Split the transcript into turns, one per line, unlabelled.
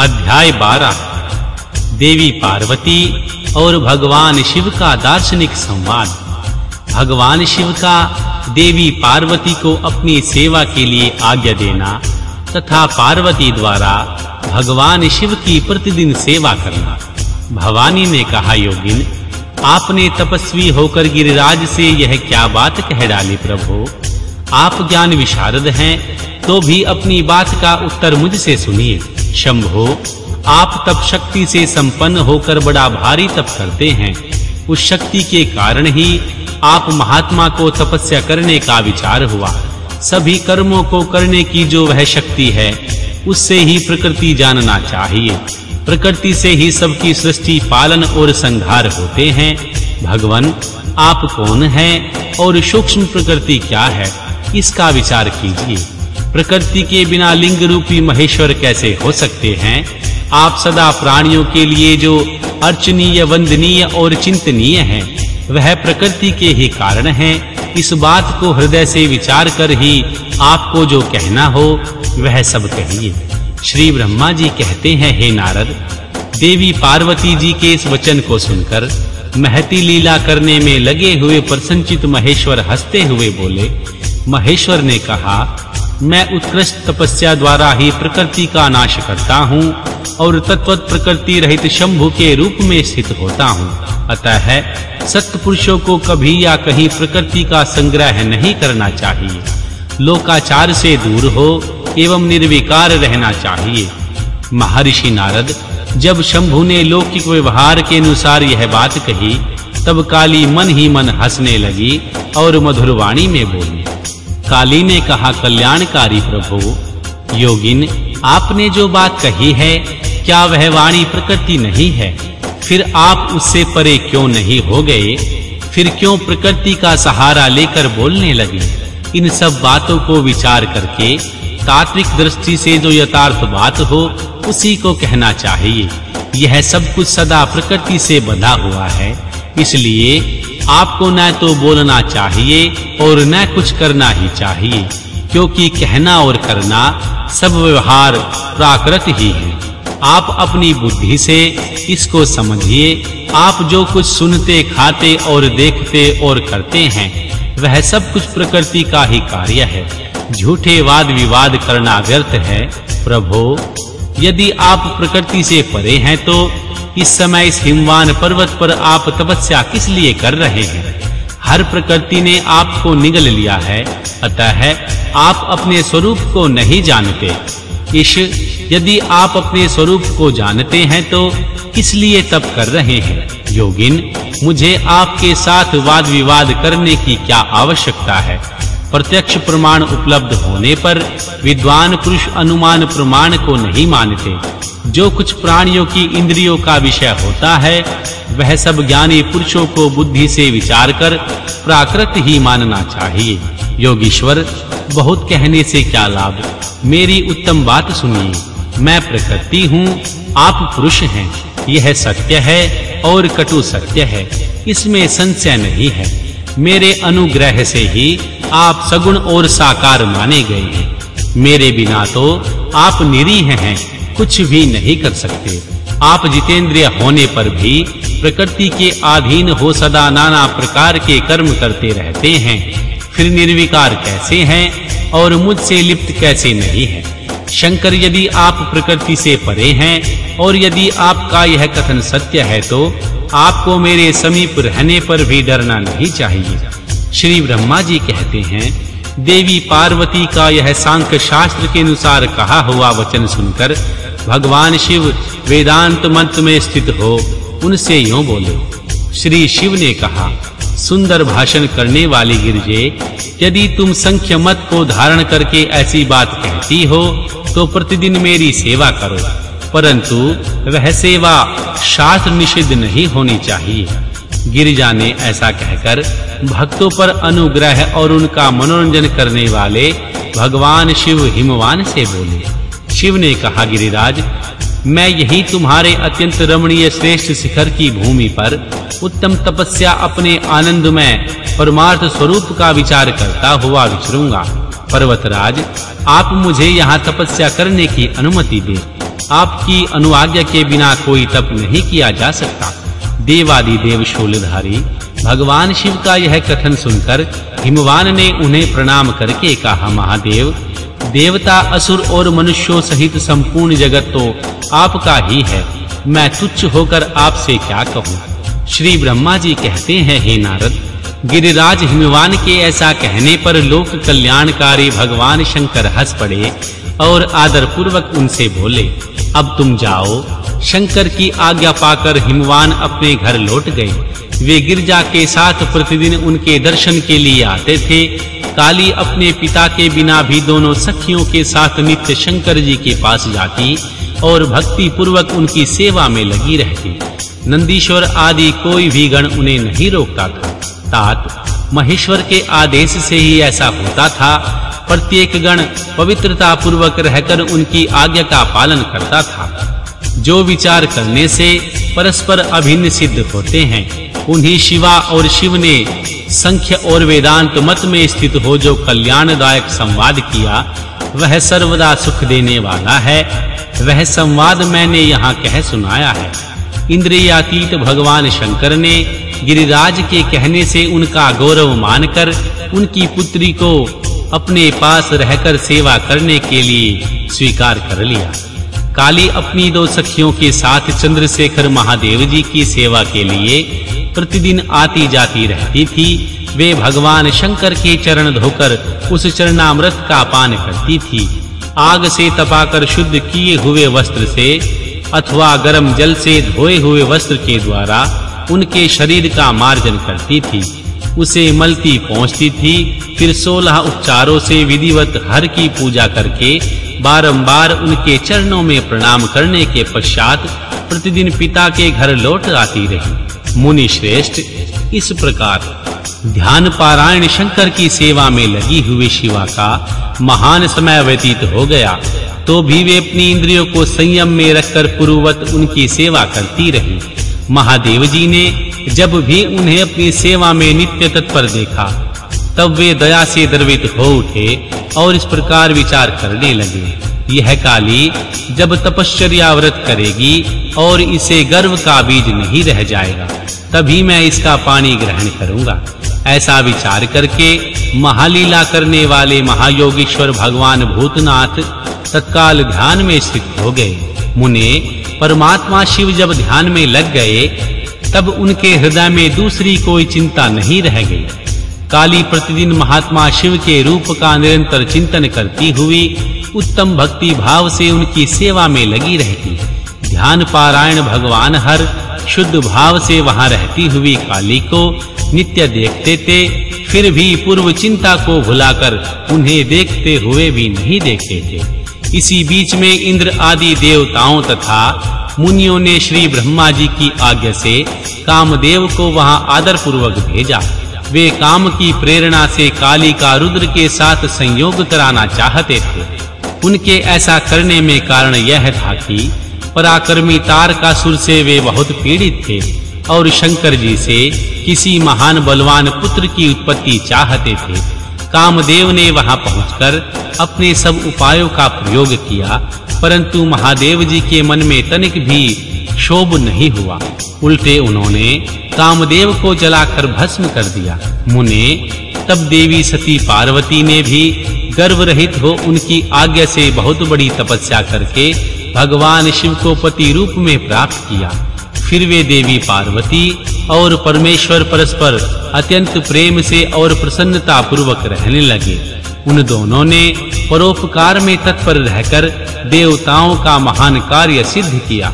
अध्याय 12 देवी पार्वती और भगवान शिव का दार्शनिक संवाद। भगवान शिव का देवी पार्वती को अपनी सेवा के लिए आज्ञा देना तथा पार्वती द्वारा भगवान शिव की प्रतिदिन सेवा करना। भवानी ने कहा, योगिन, आपने तपस्वी होकर गिरिराज से यह क्या बात कह डाली प्रभु? आप ज्ञान विशारद हैं तो भी अपनी बात का उत्तर मुझसे सुनिए। शंभो, आप तप शक्ति से संपन्न होकर बड़ा भारी तप करते हैं। उस शक्ति के कारण ही आप महात्मा को तपस्या करने का विचार हुआ। सभी कर्मों को करने की जो वह शक्ति है, उससे ही प्रकृति जानना चाहिए। प्रकृति से ही सबकी सृष्टि, पालन और संहार होते हैं। भगवान, आप कौन हैं और सूक्ष्म प्रकृति क्या है, इसका विचार कीजिए। प्रकृति के बिना लिंग रूपी महेश्वर कैसे हो सकते हैं? आप सदा प्राणियों के लिए जो अर्चनीय, वंदनीय और चिंतनीय हैं, वह प्रकृति के ही कारण हैं। इस बात को हृदय से विचार कर ही आपको जो कहना हो, वह सब कहिए। श्री ब्रह्मा जी कहते हैं, हे नारद, देवी पार्वती जी के इस वचन को सुनकर महती लीला करने में लगे हुए प्रसन्नचित महेश्वर हँसते हुए बोले, महेश्वर ने कहा मैं उत्कृष्ट तपस्या द्वारा ही प्रकृति का नाश करता हूँ और तत्वत प्रकृति रहित शंभु के रूप में स्थित होता हूँ। अतः सत्य पुरुषों को कभी या कहीं प्रकृति का संग्रह नहीं करना चाहिए। लोकाचार से दूर हो एवं निर्विकार रहना चाहिए। महर्षि नारद, जब शंभु ने लौकिक व्यवहार के अनुसार यह बात कही, तब काली मन ही मन हंसने लगी और मधुर वाणी में बोली काली ने कहा, कल्याणकारी प्रभु, योगिन, आपने जो बात कही है, क्या वह वाणी प्रकृति नहीं है? फिर आप उससे परे क्यों नहीं हो गए? फिर क्यों प्रकृति का सहारा लेकर बोलने लगे? इन सब बातों को विचार करके तात्विक दृष्टि से जो यथार्थ बात हो, उसी को कहना चाहिए। यह सब कुछ सदा प्रकृति से बंधा हुआ है, इसलिए आपको न तो बोलना चाहिए और न कुछ करना ही चाहिए, क्योंकि कहना और करना सब व्यवहार प्राकृत ही है। आप अपनी बुद्धि से इसको समझिए, आप जो कुछ सुनते, खाते और देखते और करते हैं, वह सब कुछ प्रकृति का ही कार्य है। झूठे वाद विवाद करना व्यर्थ है। प्रभु, यदि आप प्रकृति से परे हैं तो इस समय इस हिमवान पर्वत पर आप तपस्या किस लिए कर रहे हैं? हर प्रकृति ने आपको निगल लिया है। अतः आप अपने स्वरूप को नहीं जानते। इस यदि आप अपने स्वरूप को जानते हैं तो किस लिए तप कर रहे हैं? योगिन, मुझे आपके साथ वाद विवाद करने की क्या आवश्यकता है? प्रत्यक्ष प्रमाण उपलब्ध होने पर विद्वान पुरुष अनुमान प्रमाण को नहीं मानते। जो कुछ प्राणियों की इंद्रियों का विषय होता है, वह सब ज्ञानी पुरुषों को बुद्धि से विचार कर प्राकृत ही मानना चाहिए। योगीश्वर, बहुत कहने से क्या लाभ? मेरी उत्तम बात सुनिए। मैं प्रकृति हूँ, आप पुरुष हैं। यह सत्य है और कटु सत्य है। इसमें संशय नहीं है। मेरे अनुग्रह से ही आप सगुण और साकार माने गए हैं। मेरे बिना तो आप निरीह हैं। कुछ भी नहीं कर सकते। आप जितेंद्रिय होने पर भी प्रकृति के अधीन हो सदा नाना प्रकार के कर्म करते रहते हैं। फिर निर्विकार कैसे हैं और मुझसे लिप्त कैसे नहीं है? शंकर, यदि आप प्रकृति से परे हैं और यदि आपका यह कथन सत्य है तो आपको मेरे समीप रहने पर भी डरना नहीं चाहिए। श्री ब्रह्मा जी कहते हैं देवी पार्वती का यह सांख्य शास्त्र के अनुसार कहा हुआ वचन सुनकर भगवान शिव वेदांत मंत्र में स्थित हो, उनसे यूँ बोले, श्री शिव ने कहा, सुंदर भाषण करने वाली गिरजे, यदि तुम संख्य मत को धारण करके ऐसी बात कहती हो तो प्रतिदिन मेरी सेवा करो, परंतु वह सेवा शास्त्र निषिद्ध नहीं होनी चाहिए। गिरिजा ने ऐसा कहकर भक्तों पर अनुग्रह और उनका मनोरंजन करने वाले भगवान शिव हिमवान से बोले। शिव ने कहा, गिरिराज, मैं यही तुम्हारे अत्यंत रमणीय श्रेष्ठ शिखर की भूमि पर उत्तम तपस्या अपने आनंद में परमार्थ स्वरूप का विचार करता हुआ विचरूँगा। पर्वतराज, आप मुझे यहाँ तपस्या करने की अनुमति दें। आपकी अनुआज्ञा के बिना कोई तप नहीं किया जा सकता। देवादि देव शूलधारी। भगवान शिव का यह कथन सुनकर हिमवान ने उन्हें प्रणाम करके कहा, महादेव, देवता, असुर और मनुष्यों सहित संपूर्ण जगत तो आपका ही है। मैं तुच्छ होकर आपसे क्या कहूँ? श्री ब्रह्मा जी कहते हैं, हे नारद, गिरिराज हिमवान के ऐसा कहने पर लोक कल्याणकारी भगवान शंकर हंस पड़े और आदर पूर्वक उनसे बोले, अब तुम जाओ शंकर की आज्ञा पाकर हिमवान अपने घर लौट गए। वे गिरजा के साथ प्रतिदिन उनके दर्शन के लिए आते थे। काली अपने पिता के बिना भी दोनों सखियों के साथ नित्य शंकर जी के पास जाती और भक्ति पूर्वक उनकी सेवा में लगी रहती। नंदीश्वर आदि कोई भी गण उन्हें नहीं रोकता था। तात, महेश्वर के आदेश से ही ऐसा होता था। प्रत्येक गण पवित्रता पूर्वक रहकर उनकी आज्ञा का पालन करता था। जो विचार करने से परस्पर अभिन्न सिद्ध होते हैं, उन्हीं शिवा और शिव ने संख्य और वेदांत मत में स्थित हो जो कल्याणदायक संवाद किया, वह सर्वदा सुख देने वाला है। वह संवाद मैंने यहाँ कह सुनाया है। इंद्रियातीत भगवान शंकर ने गिरिराज के कहने से उनका गौरव मानकर उनकी पुत्री को अपने पास रहकर सेवा करने के लिए स्वीकार कर लिया। काली अपनी दो सखियों के साथ चंद्रशेखर महादेव जी की सेवा के लिए प्रतिदिन आती जाती रहती थी। वे भगवान शंकर के चरण धोकर उस चरणामृत का पान करती थी। आग से तपाकर शुद्ध किए हुए वस्त्र से अथवा गर्म जल से धोए हुए वस्त्र के द्वारा उनके शरीर का मार्जन करती थी। उसे मलती पहुँचती थी। फिर सोलह उपचारों से विधिवत हर की पूजा करके बारंबार उनके चरणों में प्रणाम करने के पश्चात प्रतिदिन पिता के घर लौट आती रही। मुनि श्रेष्ठ, इस प्रकार ध्यान पारायण शंकर की सेवा में लगी हुई शिवा का महान समय व्यतीत हो गया। तो भी वे अपनी इंद्रियों को संयम में रखकर पूर्ववत उनकी सेवा करती रही। महादेव जी ने जब भी उन्हें अपनी सेवा में नित्य तत्पर देखा, तब वे दया से द्रवित हो उठे और इस प्रकार विचार करने लगे। यह काली जब तपश्चर्या व्रत करेगी और इसे गर्व का बीज नहीं रह जाएगा, तभी मैं इसका पानी ग्रहण करूँगा। ऐसा विचार करके महालीला करने वाले महायोगीश्वर भगवान भूतनाथ तत्काल ध्यान में स्थित हो गए। मुने परमात्मा शिव जब ध्यान में लग गए तब उनके हृदय में दूसरी कोई चिंता नहीं रह गई। काली प्रतिदिन महात्मा शिव के रूप का निरंतर चिंतन करती हुई, उत्तम भक्ति भाव से उनकी सेवा में लगी रहती। ध्यान पारायण भगवान हर शुद्ध भाव से वहाँ रहती हुई काली को नित्य देखते थे, फिर भी पूर्व चिंता को भुलाकर उन्हें देखते हुए भी नहीं देखते थे। इसी बीच में इंद्र आदि देवताओं तथा मुनियों ने श्री ब्रह्मा जी की आज्ञा से कामदेव को वहाँ आदर पूर्वक भेजा। वे काम की प्रेरणा से काली का रुद्र के साथ संयोग कराना चाहते थे। उनके ऐसा करने में कारण यह था कि पराक्रमी तारकासुर से वे बहुत पीड़ित थे और शंकर जी से किसी महान बलवान पुत्र की उत्पत्ति चाहते थे। कामदेव ने वहाँ पहुंचकर अपने सब उपायों का प्रयोग किया, परंतु महादेव जी के मन में तनिक भी शोभ नहीं हुआ। उल्टे उन्होंने कामदेव को जलाकर भस्म कर दिया। मुने, तब देवी सती पार्वती ने भी गर्व रहित हो उनकी आज्ञा से बहुत बड़ी तपस्या करके भगवान शिव को पति रूप में प्राप्त किया। फिर वे देवी पार्वती और परमेश्वर परस्पर अत्यंत प्रेम से और प्रसन्नता पूर्वक रहने लगे। उन दोनों ने परोपकार में तत्पर रहकर देवताओं का महान कार्य सिद्ध किया।